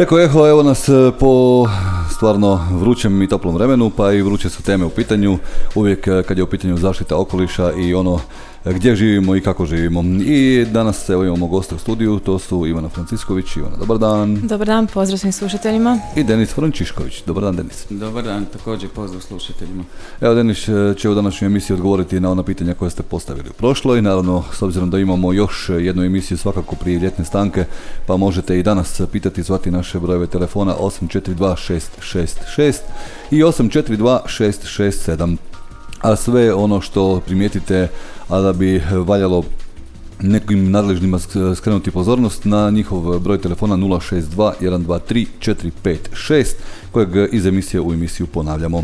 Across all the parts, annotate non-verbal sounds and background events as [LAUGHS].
Eko eho, evo nas e, po stvarno vrućem i toplom vremenu, pa i vruće su teme u pitanju. Uvijek e, kad je u pitanju zaštita okoliša i ono gdje živimo i kako živimo. I danas evo imamo goste u studiju, to su Ivana Francisković. Ivana, dobar dan. Dobar dan, pozdrav svim slušateljima. I Denis Frančišković. Dobar dan, Denis. Dobar dan, također pozdrav slušateljima. Evo, Denis e, će u današnjoj emisiji odgovoriti na ona pitanja koje ste postavili u prošloj. Naravno, s obzirom da imamo još jednu emisiju svakako prije ljetne stanke, pa možete i danas pitati, zvati naše brojeve telefona 842666 i 842667 a sve ono što primijetite, a da bi valjalo nekim nadležnima skrenuti pozornost na njihov broj telefona 062 123 456 kojeg iz emisije u emisiju ponavljamo.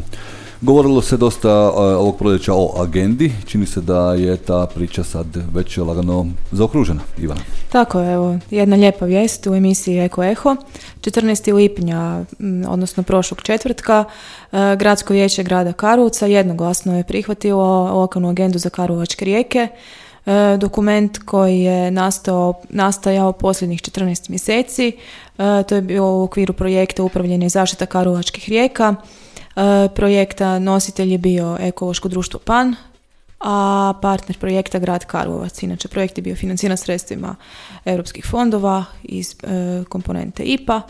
Govorilo se dosta ovog proljeća o agendi. Čini se da je ta priča sad već lagano zaokružena. Ivana. Tako evo, jedna lijepa vijest u emisiji Eko Eho. 14. lipnja, odnosno prošlog četvrtka, e, Gradsko vijeće grada Karlovca jednoglasno je prihvatilo lokalnu agendu za Karlovačke rijeke. E, dokument koji je nastao, nastajao posljednjih 14 mjeseci. E, to je bio u okviru projekta upravljanja i zaštita Karlovačkih rijeka. Projekta nositelj je bio ekološko društvo PAN, a partner projekta grad Karlovac. Inače, projekt je bio financiran sredstvima europskih fondova iz e, komponente IPA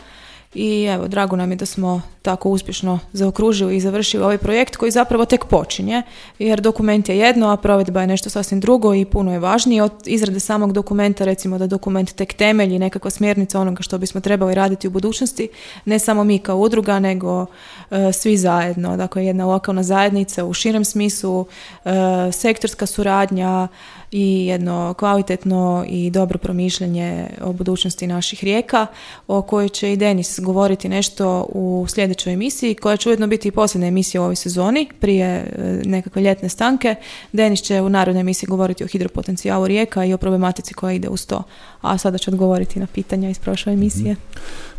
i evo, drago nam je da smo tako uspješno zaokružili i završili ovaj projekt koji zapravo tek počinje, jer dokument je jedno, a provedba je nešto sasvim drugo i puno je važnije. Od izrade samog dokumenta, recimo da dokument tek temelji nekakva smjernica onoga što bismo trebali raditi u budućnosti, ne samo mi kao udruga, nego e, svi zajedno, dakle jedna lokalna zajednica u širem smislu, e, sektorska suradnja, i jedno kvalitetno i dobro promišljanje o budućnosti naših rijeka, o kojoj će i Denis govoriti nešto u sljedećoj emisiji, koja će ujedno biti i posljedna emisija u ovoj sezoni, prije e, nekakve ljetne stanke. Denis će u narodnoj emisiji govoriti o hidropotencijalu rijeka i o problematici koja ide uz to. A sada ću odgovoriti na pitanja iz prošle emisije. Mhm.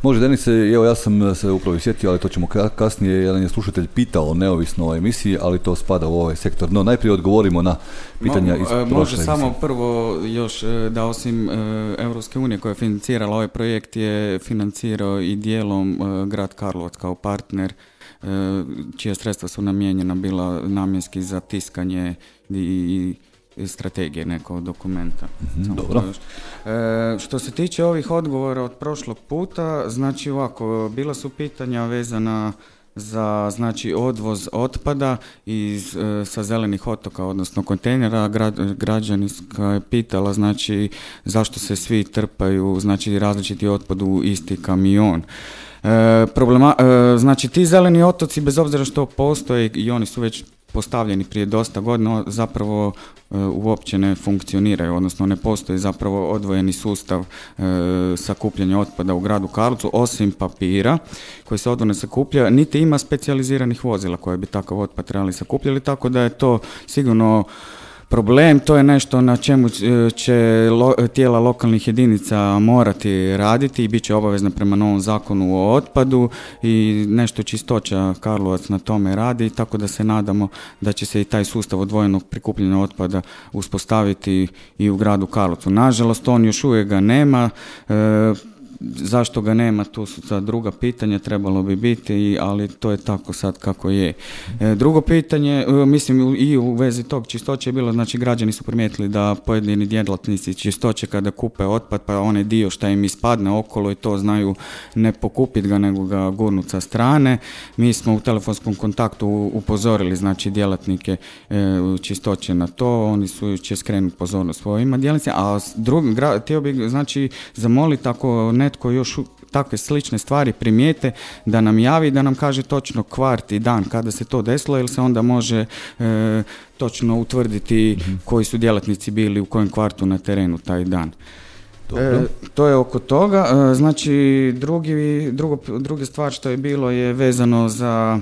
Može, Denis, evo ja sam se upravo sjetio, ali to ćemo kasnije, jedan je slušatelj pitao neovisno o emisiji, ali to spada u ovaj sektor. No, najprije odgovorimo na pitanja iz e, Može samo prvo još e, da osim Europske unije koja je financirala ovaj projekt je financirao i dijelom grad Karlovac kao partner čija sredstva su namijenjena bila namjenski za tiskanje i strategije nekog dokumenta. Mhm, dobro. E, što se tiče ovih odgovora od prošlog puta, znači ovako, bila su pitanja vezana za znači odvoz otpada iz, e, sa zelenih otoka, odnosno kontejnera. Grad, građanska je pitala znači zašto se svi trpaju znači različiti otpad u isti kamion. E, problema, e, znači ti zeleni otoci bez obzira što postoje i oni su već postavljeni prije dosta godina zapravo e, uopće ne funkcioniraju, odnosno ne postoji zapravo odvojeni sustav e, sakupljanja otpada u gradu Karlovcu, osim papira koji se odvojeno sakuplja, niti ima specijaliziranih vozila koje bi takav otpad trebali sakupljati, tako da je to sigurno problem, to je nešto na čemu će tijela lokalnih jedinica morati raditi i bit će obavezno prema novom zakonu o otpadu i nešto čistoća Karlovac na tome radi, tako da se nadamo da će se i taj sustav odvojenog prikupljanja otpada uspostaviti i u gradu Karlovcu. Nažalost, on još uvijek ga nema, e, Zašto ga nema, tu su ta druga pitanja, trebalo bi biti, ali to je tako sad kako je. E, drugo pitanje, e, mislim i u vezi tog čistoće je bilo, znači građani su primijetili da pojedini djelatnici čistoće kada kupe otpad, pa onaj dio šta im ispadne okolo i to znaju ne pokupiti ga, nego ga gurnut sa strane. Mi smo u telefonskom kontaktu upozorili, znači djelatnike e, čistoće na to, oni su će skrenuti pozornost svojima djelatnicima, a drugi, htio bih, znači, zamoliti ako ne netko još takve slične stvari primijete da nam javi, da nam kaže točno kvart i dan kada se to desilo jer se onda može e, točno utvrditi mhm. koji su djelatnici bili u kojem kvartu na terenu taj dan. E, to je oko toga. E, znači, drugi, drugo, druga stvar što je bilo je vezano za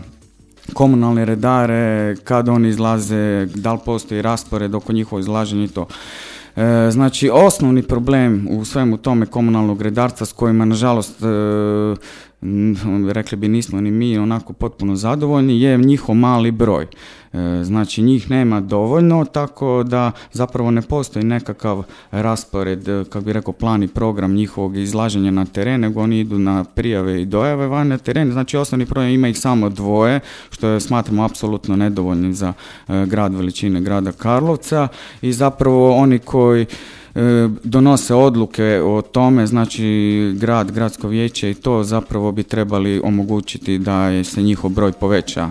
komunalne redare, kad oni izlaze, da li postoji raspored oko njihovog izlaženja i to. E, znači, osnovni problem u svemu tome komunalnog redarstva s kojima, nažalost, e, rekli bi nismo ni mi onako potpuno zadovoljni, je njihov mali broj. E, znači njih nema dovoljno, tako da zapravo ne postoji nekakav raspored, e, kako bi rekao, plan i program njihovog izlaženja na teren, nego oni idu na prijave i dojave van na teren. Znači osnovni problem ima ih samo dvoje, što je smatramo apsolutno nedovoljnim za e, grad veličine grada Karlovca i zapravo oni koji donose odluke o tome, znači grad, gradsko vijeće i to zapravo bi trebali omogućiti da se njihov broj poveća.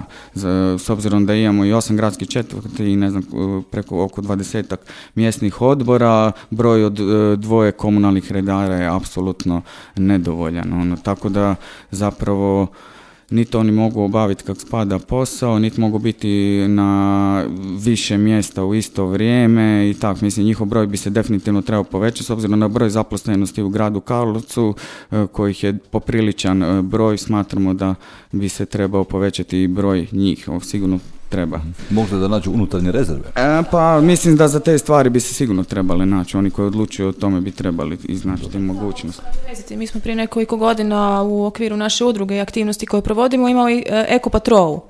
S obzirom da imamo i osam gradskih četvrti i ne znam, preko oko dvadesetak mjesnih odbora, broj od e, dvoje komunalnih redara je apsolutno nedovoljan. Ono, tako da zapravo niti oni mogu obaviti kako spada posao, niti mogu biti na više mjesta u isto vrijeme i tako, mislim, njihov broj bi se definitivno trebao povećati s obzirom na broj zaposlenosti u gradu Karlovcu, e, kojih je popriličan e, broj, smatramo da bi se trebao povećati i broj njih, sigurno treba. Možda da nađu unutarnje rezerve? E, pa mislim da za te stvari bi se sigurno trebali naći. Oni koji odlučuju o tome bi trebali iznaći mogućnost. Mi smo prije nekoliko godina u okviru naše udruge i aktivnosti koje provodimo imali e, eko patrolu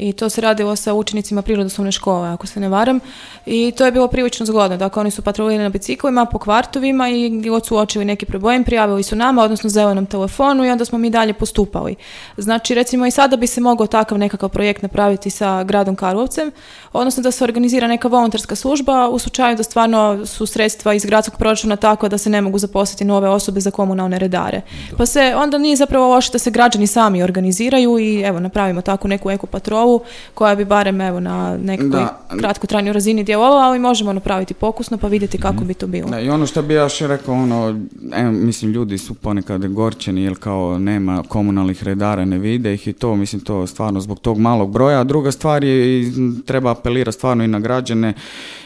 i to se radilo sa učenicima prirodoslovne škole, ako se ne varam. I to je bilo prilično zgodno. Dakle, oni su patrolirali na biciklima po kvartovima i god su uočili neki problem, prijavili su nama, odnosno zelenom telefonu i onda smo mi dalje postupali. Znači, recimo i sada bi se mogao takav nekakav projekt napraviti sa gradom Karlovcem, odnosno da se organizira neka volonterska služba u slučaju da stvarno su sredstva iz gradskog proračuna tako da se ne mogu zaposliti nove osobe za komunalne redare. Pa se onda nije zapravo loše da se građani sami organiziraju i evo napravimo takvu neku eko patrolu koja bi barem evo na nekoj kratkotrajnoj razini djelovala, ali možemo napraviti pokusno pa vidjeti kako mhm. bi to bilo. Da, I ono što bi ja još rekao, ono, evo, mislim ljudi su ponekad gorčeni jer kao nema komunalnih redara, ne vide ih i to, mislim to stvarno zbog tog malog broja. A druga stvar je, treba apelirati stvarno i na građane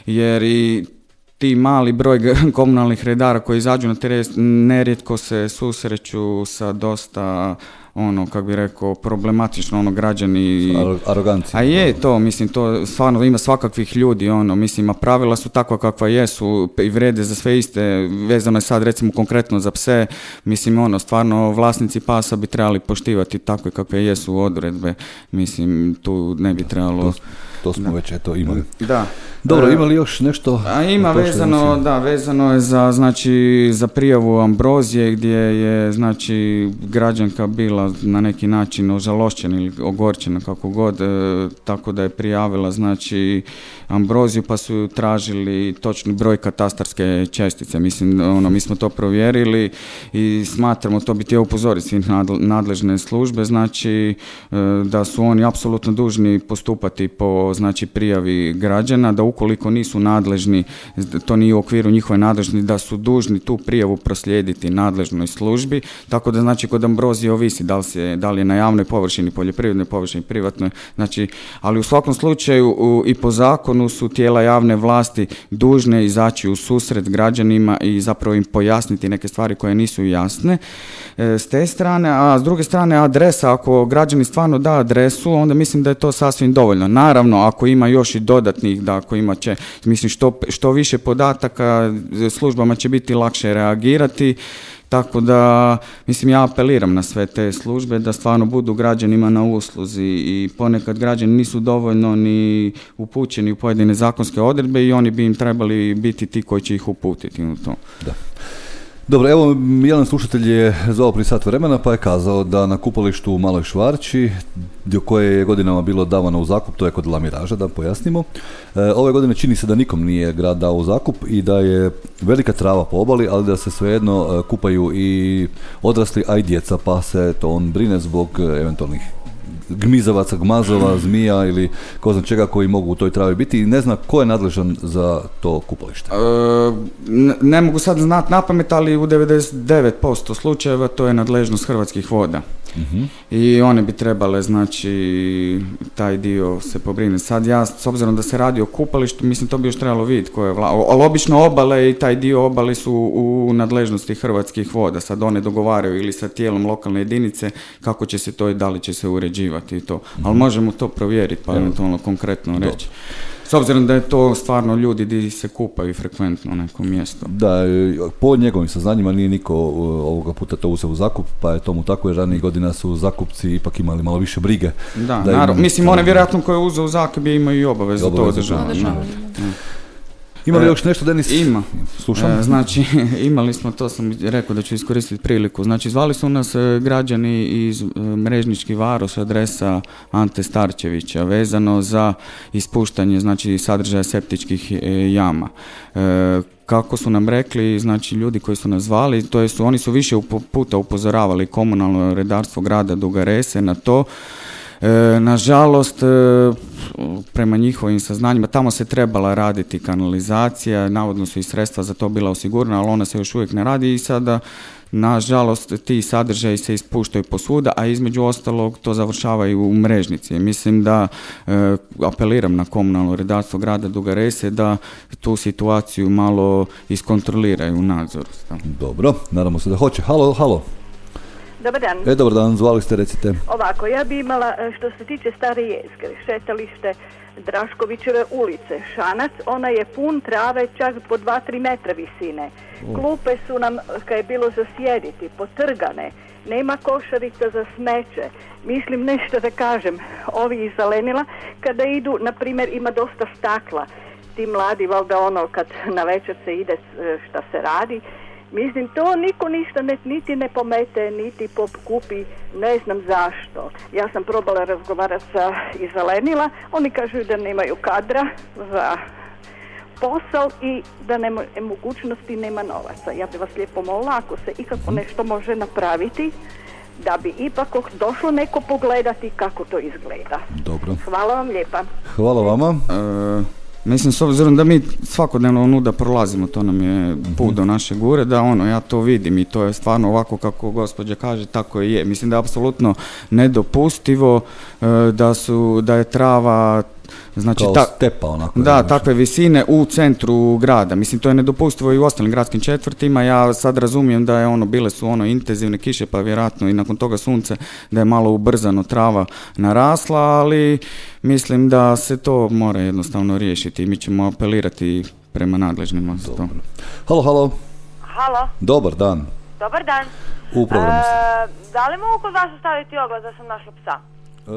jer i ti mali broj [LAUGHS] komunalnih redara koji izađu na teren nerijetko se susreću sa dosta ono, kako bi rekao, problematično, ono, građani... Arogancija. A je to, mislim, to stvarno ima svakakvih ljudi, ono, mislim, a pravila su takva kakva jesu i vrede za sve iste, vezano je sad, recimo, konkretno za pse, mislim, ono, stvarno, vlasnici pasa bi trebali poštivati takve kakve jesu odredbe, mislim, tu ne bi trebalo... To, smo već, eto, imali. Da. Dobro, ima li još nešto? A ima vezano, da, vezano je za, znači, za prijavu Ambrozije gdje je, znači, građanka bila na neki način ožalošćena ili ogorčena kako god, e, tako da je prijavila, znači, Ambroziju pa su tražili točni broj katastarske čestice. Mislim, ono, mi smo to provjerili i smatramo, to bi htio upozoriti svih nadležne službe, znači, e, da su oni apsolutno dužni postupati po, znači, prijavi građana, da ukoliko nisu nadležni, to nije u okviru njihove nadležni, da su dužni tu prijavu proslijediti nadležnoj službi, tako da znači kod ambrozije ovisi da li, se, da li je na javnoj površini, poljoprivrednoj površini, privatnoj, znači, ali u svakom slučaju i po zakonu su tijela javne vlasti dužne izaći u susret građanima i zapravo im pojasniti neke stvari koje nisu jasne e, s te strane, a s druge strane adresa, ako građani stvarno da adresu, onda mislim da je to sasvim dovoljno. Naravno, ako ima još i dodatnih, da ako ima će, mislim što, što više podataka službama će biti lakše reagirati, tako da, mislim, ja apeliram na sve te službe da stvarno budu građanima na usluzi i ponekad građani nisu dovoljno ni upućeni u pojedine zakonske odredbe i oni bi im trebali biti ti koji će ih uputiti u to. Da. Dobro, evo, jedan slušatelj je zvao prije sat vremena pa je kazao da na kupalištu u Maloj Švarči, dio koje je godinama bilo davano u zakup, to je kod Lamiraža, da pojasnimo. E, ove godine čini se da nikom nije grad dao u zakup i da je velika trava po obali, ali da se svejedno e, kupaju i odrasli, a i djeca, pa se to on brine zbog e, eventualnih gmizavaca, gmazova, [CLEARS THROAT] zmija ili ko zna čega koji mogu u toj travi biti i ne zna ko je nadležan za to kupalište. E, ne, mogu sad znati na pamet, ali u 99% slučajeva to je nadležnost Hrvatskih voda. I one bi trebale znači taj dio se pobrinuti. Sad ja s obzirom da se radi o kupalištu, mislim to bi još trebalo vidjeti koje je vla... Ali obično obale i taj dio obale su u nadležnosti hrvatskih voda. Sad one dogovaraju ili sa tijelom lokalne jedinice kako će se to i da li će se uređivati i to. Ali možemo to provjeriti pa eventualno konkretno reći. S obzirom da je to stvarno ljudi di se kupaju frekventno u nekom mjestu. Da, po njegovim saznanjima nije niko e, ovoga puta to uzeo u zakup, pa je tomu tako jer ranijih godina su zakupci ipak imali malo više brige. Da, naravno. Mislim, one vjerojatno koje je uzeo u zakup imaju i obavezu to održavati. Ima li E, još nešto, Denis? Ima. Slušam. E, znači, [LAUGHS] imali smo, to sam rekao da ću iskoristiti priliku. Znači, zvali su nas e, građani iz Mrežnički Varos, adresa Ante Starčevića, vezano za ispuštanje, znači, sadržaja septičkih jama. Kako su nam rekli, znači ljudi koji su nas zvali, to jest oni su više puta upozoravali komunalno redarstvo grada Dugarese na to nažalost, e, prema njihovim saznanjima, tamo se trebala raditi kanalizacija, navodno su i sredstva za to bila osigurana, ali ona se još uvijek ne radi i sada Nažalost, ti sadržaji se ispuštaju posvuda, a između ostalog to završavaju u mrežnici. Mislim da e, apeliram na komunalno redarstvo grada Dugarese da tu situaciju malo iskontroliraju u nadzoru. Dobro, nadamo se da hoće. Halo, halo. Dobar dan. E, dobar dan, zvali ste, recite. Ovako, ja bi imala, e, što se tiče stare jezgre, šetalište Draškovićeve ulice, Šanac, ona je pun trave čak po 2-3 metra visine. Klupe su nam, kad je bilo za sjediti, potrgane, nema košarica za smeće. Mislim nešto da kažem, ovi iz Zelenila, kada idu, na primjer, ima dosta stakla, ti mladi, valjda ono, kad na večer se ide e, šta se radi, Mislim, to niko ništa ne, niti ne pomete, niti kupi, ne znam zašto. Ja sam probala razgovarati sa iz Zelenila, oni kažu da nemaju kadra za posao i da nema mogućnosti, nema novaca. Ja bi vas lijepo molila ako se ikako nešto može napraviti, da bi ipak došlo neko pogledati kako to izgleda. Dobro. Hvala vam lijepa. Hvala vama. E, mislim, s obzirom da mi svakodnevno nuda prolazimo, to nam je put do naše gure, da ono, ja to vidim i to je stvarno ovako kako gospođa kaže, tako i je. Mislim da je apsolutno nedopustivo e, da su, da je trava Znači, Kao ta- stepa onako. da, nešto. takve visine u centru grada. Mislim, to je nedopustivo i u ostalim gradskim četvrtima. Ja sad razumijem da je ono, bile su ono intenzivne kiše, pa vjerojatno i nakon toga sunce, da je malo ubrzano trava narasla, ali mislim da se to mora jednostavno riješiti i mi ćemo apelirati prema nadležnima za to. Halo, halo. Halo, Dobar dan. dobar dan. U programu. E, da li mogu kod vas ostaviti oglas da sam našla psa? E,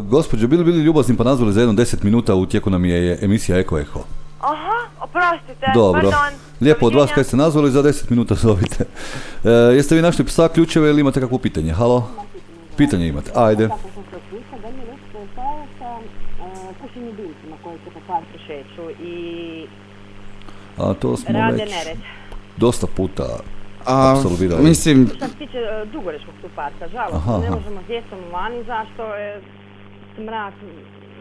gospođo, bili bili ljubazni pa nazvali za jedno 10 minuta, u tijeku nam je emisija Eko Eho. Aha, oprostite, Dobro. pardon. Lijepo od vas Doviđenja. kad ste nazvali, za 10 minuta zovite. E, jeste vi našli psa ključeve ili imate kakvo pitanje? Halo? Pitanje imate, ajde. i A to smo već dosta puta A, apsolvirali. mislim, Što se tiče e, Dugoreškog tu parka, žalost, Aha, ne možemo s djecom vani, zašto je smrak,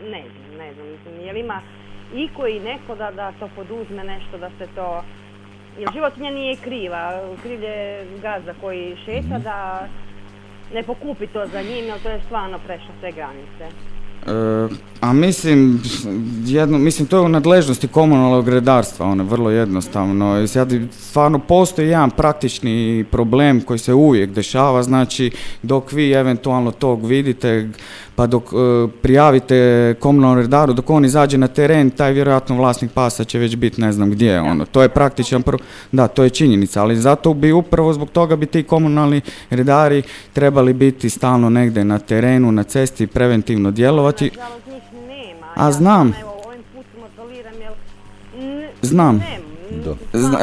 ne znam, ne znam, mislim, jel ima iko i neko da, da to poduzme nešto, da se to, jer životinja nije kriva, kriv je gazda koji šeta Mhm. da ne pokupi to za njim, jer to je stvarno prešlo sve granice. A mislim, jedno, mislim to je u nadležnosti komunalnog redarstva, ono, vrlo jednostavno. Sad stvarno postoji jedan praktični problem koji se uvijek dešava, znači dok vi eventualno tog vidite, pa dok e, prijavite komunalnom redaru, dok on izađe na teren, taj vjerojatno vlasnik pasa će već biti ne znam gdje, ono, to je praktičan, pro- da, to je činjenica, ali zato bi upravo zbog toga bi ti komunalni redari trebali biti stalno negdje na terenu, na cesti, preventivno djelovati. Nažalost njih nema. A znam. Znam. Da.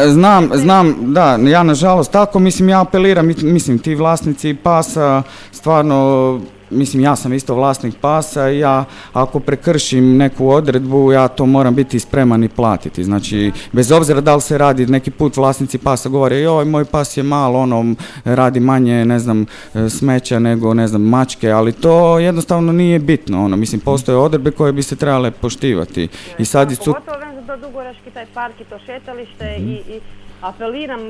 Znam, znam, da, ja nažalost tako, mislim, ja apeliram, mi- mislim, ti vlasnici pasa, stvarno, mislim, ja sam isto vlasnik pasa i ja, ako prekršim neku odredbu, ja to moram biti spreman i platiti, znači, bez obzira da li se radi, neki put vlasnici pasa govore, joj, moj pas je malo, ono, radi manje, ne znam, smeća nego, ne znam, mačke, ali to jednostavno nije bitno, ono, mislim, postoje odredbe koje bi se trebale poštivati. I sad su... Pogotovo vezano za Dugoreški taj park i to šetalište i, i apeliram,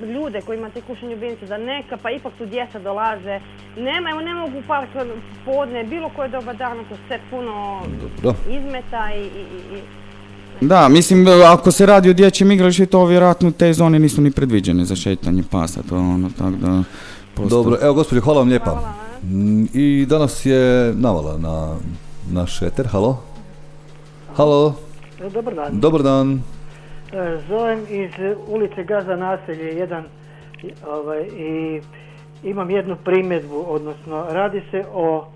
ljude koji imate kućne ljubimce da neka, pa ipak tu djeca dolaze. Nema, evo ne mogu park podne, bilo koje doba dana, to sve puno Dobro. izmeta i, i, i Da, mislim, ako se radi o dječjem igralištu, to vjerojatno te zone nisu ni predviđene za šetanje pasa, to ono, tako da... posto- Dobro, evo gospođo, hvala vam lijepa. Mm, I danas je navala na naš eter, halo? Halo, Dobar dan. dobar dan. E, Zovem iz ulice Gaza naselje jedan i- ovaj, i imam jednu primjedbu, odnosno radi se o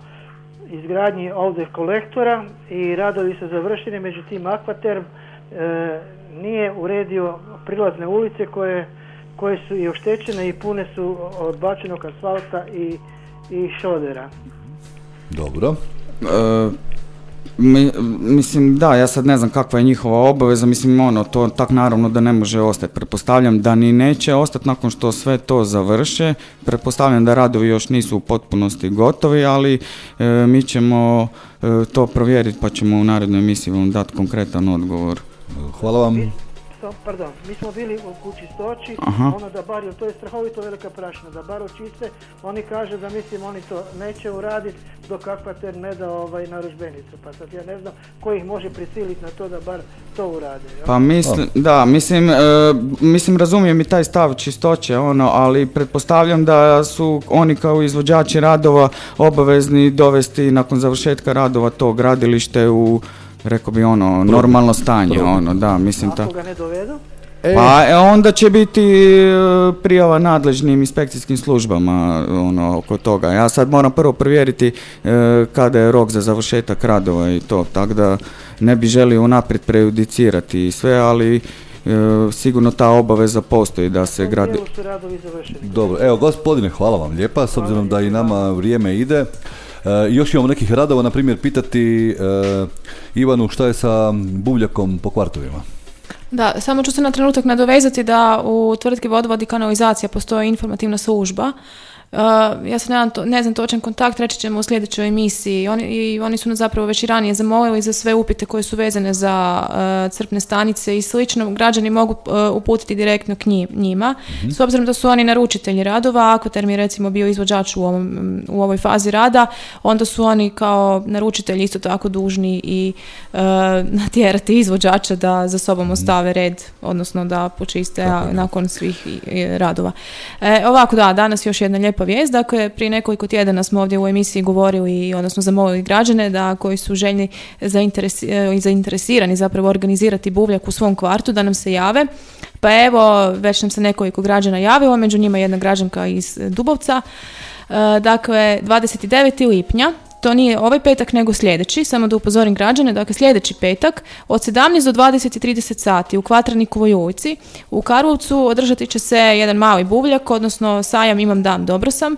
izgradnji ovdje kolektora i radovi su završeni, međutim Akvaterm e, nije uredio prilazne ulice koje, koje su i oštećene i pune su od bačenog asfalta i, i šodera. Dobro. E, mi- mislim, da, ja sad ne znam kakva je njihova obaveza, mislim, ono, to tak naravno da ne može ostati. Pretpostavljam da ni neće ostati nakon što sve to završe. Pretpostavljam da radovi još nisu u potpunosti gotovi, ali e, mi ćemo e, to provjeriti pa ćemo u narednoj emisiji vam dati konkretan odgovor. Hvala vam. So, pardon, mi smo bili u kući stoči, Aha. ono da bar, to je strahovito velika prašina, da bar očiste, oni kaže da mislim oni to neće uraditi dok akvater ne da ovaj, narudžbenicu, pa sad ja ne znam ko ih može prisiliti na to da bar to urade. Pa mislim, da, mislim, e, mislim razumijem i taj stav čistoće, ono, ali pretpostavljam da su oni kao izvođači radova obavezni dovesti nakon završetka radova to gradilište u, rekao bi ono, normalno stanje, ono, da, mislim ta... Ako ga ne dovedu, Pa e, onda će biti e, prijava nadležnim inspekcijskim službama ono, oko toga. Ja sad moram prvo provjeriti e, kada je rok za završetak radova i to, tako da ne bi želio unaprijed prejudicirati i sve, ali e, sigurno ta obaveza postoji da se gradi... Dobro, evo gospodine, hvala vam lijepa, s obzirom da i nama vrijeme ide. E, još imamo nekih radova, na primjer, pitati e, Ivanu šta je sa buvljakom po kvartovima. Da, samo ću se na trenutak nadovezati da u tvrtki Vodovod i kanalizacija postoji informativna služba. Uh, ja se nemam to, ne znam točan kontakt, reći ćemo u sljedećoj emisiji. Oni, I oni su nas zapravo već i ranije zamolili za sve upite koje su vezane za uh, crpne stanice i slično. Građani mogu uh, uputiti direktno k nji- njima. S obzirom da su oni naručitelji radova, Aquaterm je recimo bio izvođač u, ovom, u ovoj fazi rada, onda su oni kao naručitelji isto tako dužni i uh, natjerati izvođača da za sobom ostave red, odnosno da počiste nakon svih i- i radova. E, ovako da, danas još jedna lijepa vijest, dakle prije nekoliko tjedana smo ovdje u emisiji govorili, odnosno zamolili građane da koji su željni zainteresi- e, zainteresirani zapravo organizirati buvljak u svom kvartu da nam se jave. Pa evo, već nam se nekoliko građana javilo, među njima jedna građanka iz Dubovca. E, dakle, 29. lipnja, to nije ovaj petak nego sljedeći, samo da upozorim građane, dakle sljedeći petak od 17 do 20 i 30 sati u Kvatranikovoj ulici u Karlovcu održati će se jedan mali buvljak, odnosno sajam Imam dan, dobro sam.